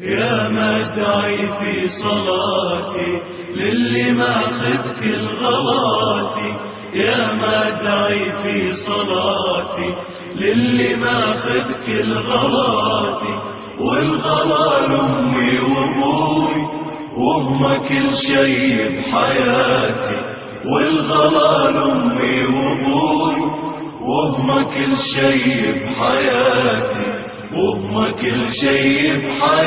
يا مدعي في صلاتي للي ماخذ كل غلاتي يا مدعي في صلاتي للي ماخذ كل غلاتي والغلال أمي وأبوي وهم كل شي بحياتي والغلال أمي وأبوي وهم كل شي بحياتي وهم كل شيء بحياتي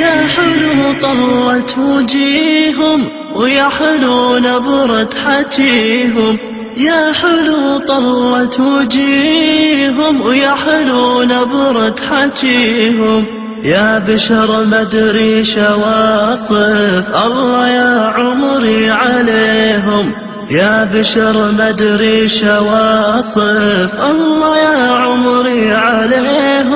يا حلو طلت وجيهم ويا حلو نبرة حكيهم يا حلو طلت وجيهم ويا حلو نبرة حكيهم يا بشر مدري شواصف الله يا عمري عليهم. يا بشر مدري شواصف الله يا عمري عليهم.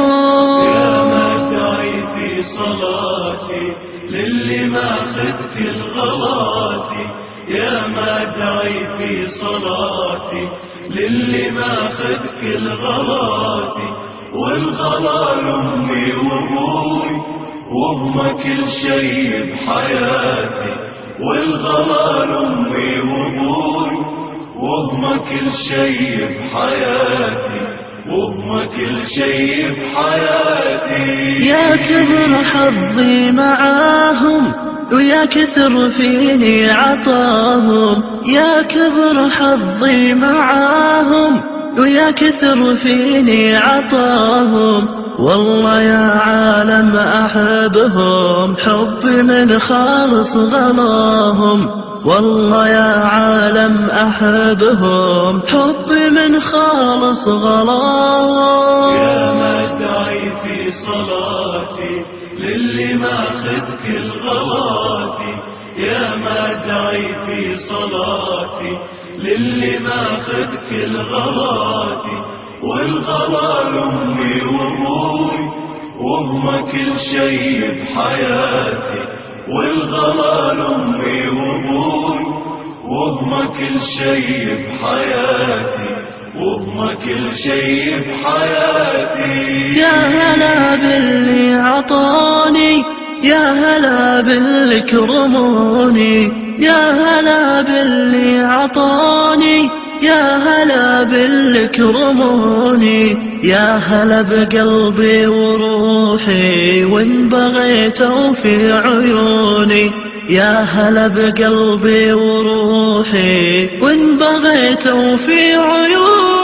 كل غلاتي يا مدعي في صلاتي للي ماخذ كل غلاتي والغلال أمي وأبوي وهم كل شي بحياتي والغلال أمي وأبوي وهم كل شي بحياتي وهم كل شي بحياتي. يا كبر حظي معاهم ويا كثر فيني عطاهم يا كبر حظي معاهم ويا كثر فيني عطاهم. والله يا عالم أحبهم حب من خالص غلاهم. والله يا عالم أحبهم حب من خالص غلاهم. يا مدعي في صلاتي للي ماخذ كل غلاتي يا مدعي في صلاتي. للي ماخذ كل غلاتي والغلال أمي وأبوي وهم كل شي بحياتي. والغلال أمي وأبوي وهم كل شي بحياتي. وهم كل شي بحياتي. يا هلا عطاني يا هلا باللي كرموني يا هلا باللي عطاني يا هلا بالكرموني يا هلا بقلبي وروحي وإن بغيت في عيوني يا هلا بقلبي وروحي وإن بغيت في عيوني.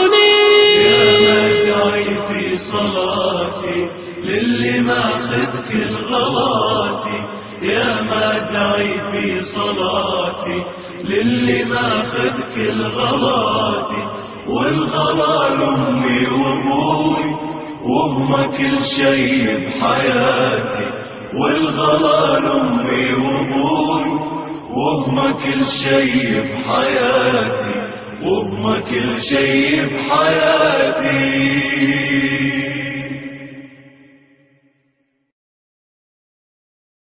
صلاتي للي ماخذ كل غلاتي يا مدعي في صلاتي للي ماخذ كل غلاتي والغلال أمي وأبوي وهم كل شي بحياتي. والغلال أمي وأبوي وهم كل شي بحياتي. وهم كل شي بحياتي.